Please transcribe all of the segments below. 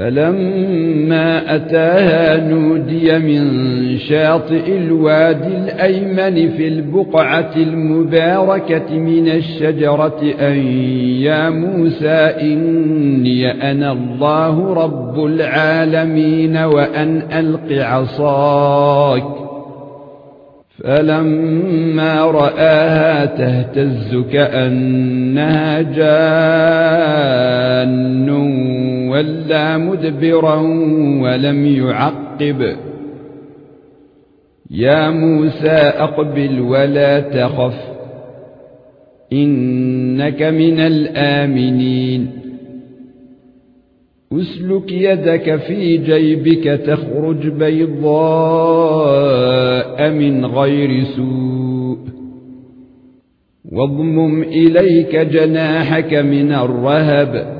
فلما أتاها نودي من شاطئ الوادي الأيمن في البقعة المباركة من الشجرة ان يا موسى إني أنا الله رب العالمين وأن ألق عصاك. فلما رآها تهتز كأنها جان. وَلَّى مُدْبِرًا وَلَمْ يُعَقِّبْ. يَا مُوسَى أَقْبِلْ وَلَا تَخَفْ إِنَّكَ مِنَ الْآمِنِينَ. أسلك يدك في جيبك تخرج بيضاء من غير سوء. واضمم إليك جناحك من الرهب.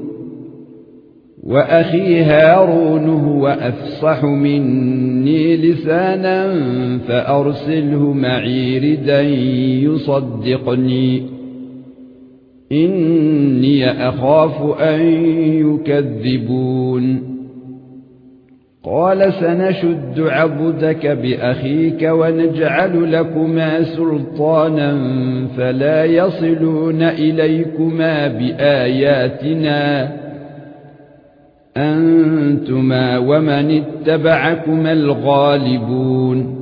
وأخي هارون هو أفصح مني لسانا فأرسله معي ردا يصدقني. إني أخاف أن يكذبون. قال سنشد عبدك بأخيك ونجعل لكما سلطانا فلا يصلون إليكما بآياتنا. أنتما ومن اتبعكما الغالبون